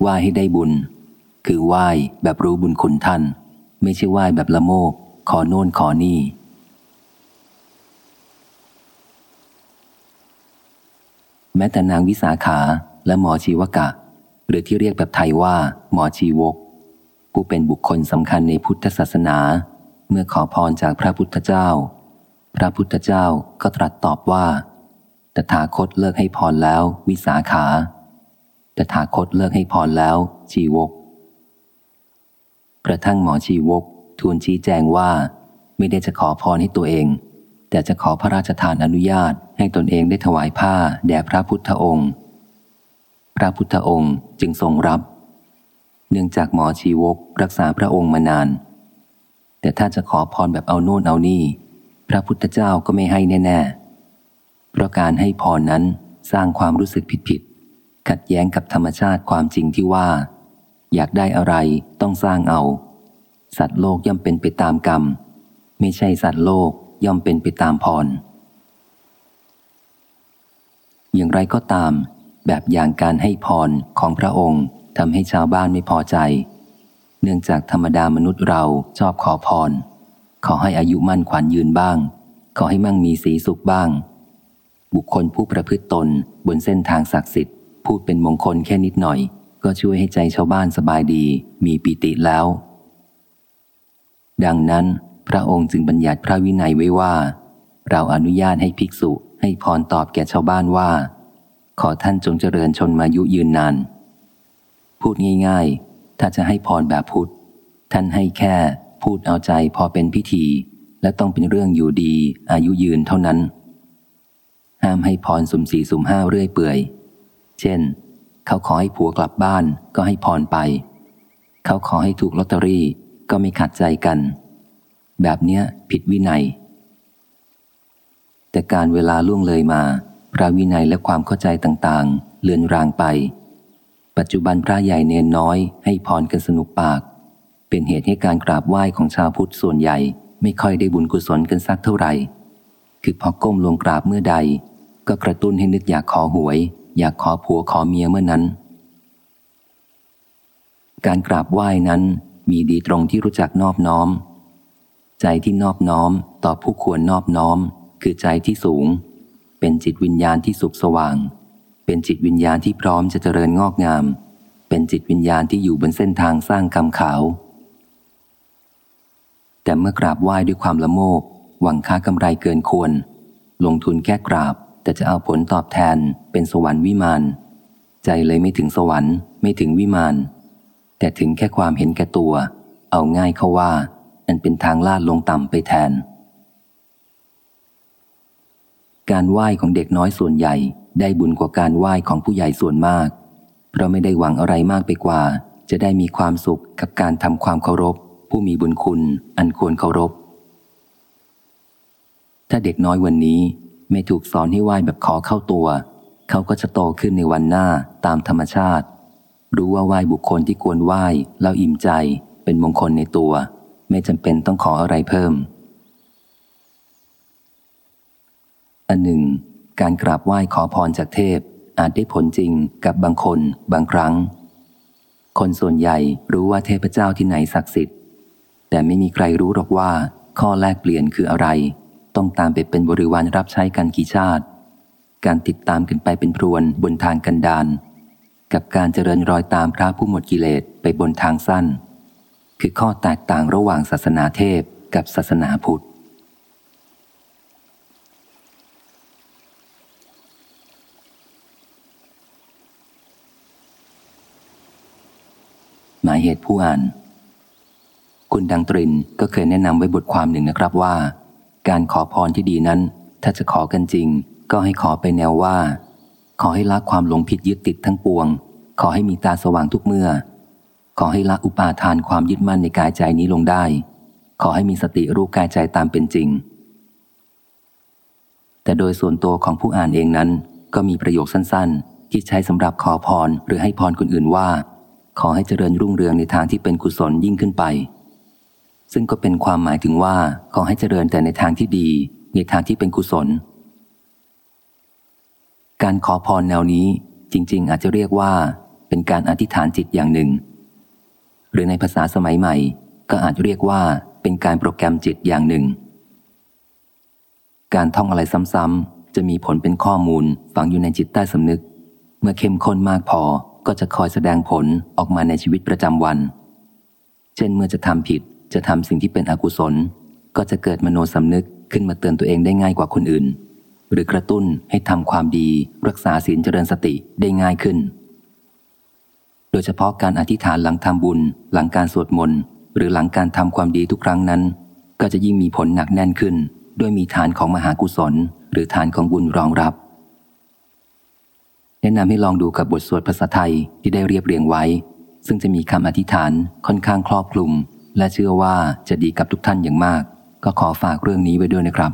ไหว้ให้ได้บุญ คือไหว้แบบรู้บุญคุณท่าน ไม่ใช่ไหว้แบบละโมบขอโน่นขอนี่ แม้แต่นางวิสาขาและหมอชีวกะ หรือที่เรียกแบบไทยว่าหมอชีวก ผู้เป็นบุคคลสำคัญในพุทธศาสนา เมื่อขอพรจากพระพุทธเจ้า พระพุทธเจ้าก็ตรัสตอบว่า ตถาคตเลิกให้พรแล้ววิสาขา ตถาคตเลิกให้พรแล้ว ชีวก กระทั่งหมอชีวกทูลชี้แจงว่า ไม่ได้จะขอพรให้ตัวเอง แต่จะขอพระราชทานอนุญาตให้ตนเองได้ถวายผ้า แด่พระพุทธองค์ พระพุทธองค์จึงทรงรับ เนื่องจากหมอชีวกรักษาพระองค์มานาน แต่ถ้าจะขอพรแบบเอาโน่นเอานี่ พระพุทธเจ้าก็ไม่ให้แน่ๆเพราะการให้พรนั้นสร้างความรู้สึกผิดๆ ขัดแย้งกับธรรมชาติความจริงที่ว่า อยากได้อะไรต้องสร้างเอา สัตว์โลกย่อมเป็นไปตามกรรม ไม่ใช่สัตว์โลกย่อมเป็นไปตามพร อย่างไรก็ตาม แบบอย่างการให้พรของพระองค์ทำให้ชาวบ้านไม่พอใจ เนื่องจากธรรมดามนุษย์เราชอบขอพร ขอให้อายุมั่นขวัญยืนบ้าง ขอให้มั่งมีสีสุขบ้าง บุคคลผู้ประพฤติตนบนเส้นทางศักดิ์สิทธิ์ พูดเป็นมงคลแค่นิดหน่อย ก็ช่วยให้ใจชาวบ้านสบายดี มีปิติแล้ว ดังนั้น พระองค์จึงบัญญัติพระวินัยไว้ว่า เราอนุญาตให้ภิกษุให้พรตอบแก่ชาวบ้านว่า ขอท่านจงเจริญชนมายุยืนนาน พูดง่ายๆ ถ้าจะให้พรแบบพุทธ ท่านให้แค่พูดเอาใจพอเป็นพิธี และต้องเป็นเรื่องอยู่ดี อายุยืนเท่านั้น ห้ามให้พรสุ่มสี่สุ่มห้าเรื่อยเปื่อย เช่น เขาขอให้ผัวกลับบ้านก็ให้พรไป เขาขอให้ถูกลอตเตอรี่ก็ไม่ขัดใจกัน แบบเนี้ยผิดวินัย แต่การเวลาล่วงเลยมา พระวินัยและความเข้าใจต่างๆ เลือนรางไป ปัจจุบันพระใหญ่เนนน้อยให้พรกันสนุกปาก เป็นเหตุให้การกราบไหว้ของชาวพุทธส่วนใหญ่ ไม่ค่อยได้บุญกุศลกันสักเท่าไหร่ คือพอก้มลงกราบเมื่อใด ก็กระตุ้นให้นึกอยากขอหวย อยากขอผัวขอเมียเมื่อนั้น การกราบไหว้นั้นมีดีตรงที่รู้จักนอบน้อม ใจที่นอบน้อมต่อผู้ควรนอบน้อม คือใจที่สูง เป็นจิตวิญญาณที่สุขสว่าง เป็นจิตวิญญาณที่พร้อมจะเจริญงอกงาม เป็นจิตวิญญาณที่อยู่บนเส้นทางสร้างกรรมขาว แต่เมื่อกราบไหว้ด้วยความละโมบหวังค่ากำไรเกินควร ลงทุนแค่กราบ แต่จะเอาผลตอบแทนเป็นสวรรค์วิมาน ใจเลยไม่ถึงสวรรค์ไม่ถึงวิมาน แต่ถึงแค่ความเห็นแก่ตัว เอาง่ายเขาว่านันเป็นทางลาดลงต่ำไปแทน การไหว้ของเด็กน้อยส่วนใหญ่ ได้บุญกว่าการไหว้ของผู้ใหญ่ส่วนมาก เพราะไม่ได้หวังอะไรมากไปกว่า จะได้มีความสุขกับการทำความเคารพ ผู้มีบุญคุณ อันควรเคารพ ถ้าเด็กน้อยวันนี้ ไม่ถูกสอนให้ไหว้แบบขอเข้าตัว เขาก็จะโตขึ้นในวันหน้าตามธรรมชาติ รู้ว่าไหว้บุคคลที่ควรไหว้แล้วอิ่มใจเป็นมงคลในตัว ไม่จำเป็นต้องขออะไรเพิ่ม อันหนึ่ง การกราบไหว้ขอพรจากเทพ อาจได้ผลจริงกับบางคนบางครั้ง คนส่วนใหญ่รู้ว่าเทพเจ้าที่ไหนศักดิ์สิทธิ์ แต่ไม่มีใครรู้หรอกว่าข้อแลกเปลี่ยนคืออะไร ต้องตามไปเป็นบริวารรับใช้กันกี่ชาติ การติดตามกันไปเป็นพรวนบนทางกันดานกับการเจริญรอยตามพระผู้หมดกิเลสไปบนทางสั้น คือข้อแตกต่างระหว่างศาสนาเทพกับศาสนาพุทธหมายเหตุผู้อ่าน คุณดังตรินก็เคยแนะนำไว้บทความหนึ่งนะครับว่า การขอพรที่ดีนั้น ถ้าจะขอกันจริง ก็ให้ขอไปแนวว่า ขอให้ละความหลงผิดยึดติดทั้งปวง ขอให้มีตาสว่างทุกเมื่อ ขอให้ละอุปาทานความยึดมั่นในกายใจนี้ลงได้ ขอให้มีสติรู้กายใจตามเป็นจริง แต่โดยส่วนตัวของผู้อ่านเองนั้น ก็มีประโยคสั้นๆ ที่ใช้สำหรับขอพรหรือให้พรคนอื่นว่า ขอให้เจริญรุ่งเรืองในทางที่เป็นกุศลยิ่งขึ้นไป ซึ่งก็เป็นความหมายถึงว่าขอให้เจริญแต่ในทางที่ดี ในทางที่เป็นกุศล การขอพรแนวนี้จริง ๆ อาจจะเรียกว่า เป็นการอธิษฐานจิตอย่างหนึ่ง หรือในภาษาสมัยใหม่ ก็อาจเรียกว่าเป็นการโปรแกรมจิตอย่างหนึ่ง การท่องอะไรซ้ำๆจะมีผลเป็นข้อมูลฝังอยู่ในจิตใต้สำนึก เมื่อเข้มข้นมากพอก็จะคอยแสดงผลออกมาในชีวิตประจำวัน เช่นเมื่อจะทำผิด จะทำสิ่งที่เป็นอกุศล ก็จะเกิดมโนสำนึกขึ้นมาเตือนตัวเองได้ง่ายกว่าคนอื่น หรือกระตุ้นให้ทำความดี รักษาศีลเจริญสติได้ง่ายขึ้น โดยเฉพาะการอธิษฐานหลังทำบุญ หลังการสวดมนต์หรือหลังการทำความดีทุกครั้งนั้น ก็จะยิ่งมีผลหนักแน่นขึ้น ด้วยมีฐานของมหากุศล หรือฐานของบุญรองรับ แนะนำให้ลองดูกับบทสวดภาษาไทยที่ได้เรียบเรียงไว้ ซึ่งจะมีคำอธิษฐานค่อนข้างครอบคลุม และเชื่อว่าจะดีกับทุกท่านอย่างมาก ก็ขอฝากเรื่องนี้ไว้ด้วยนะครับ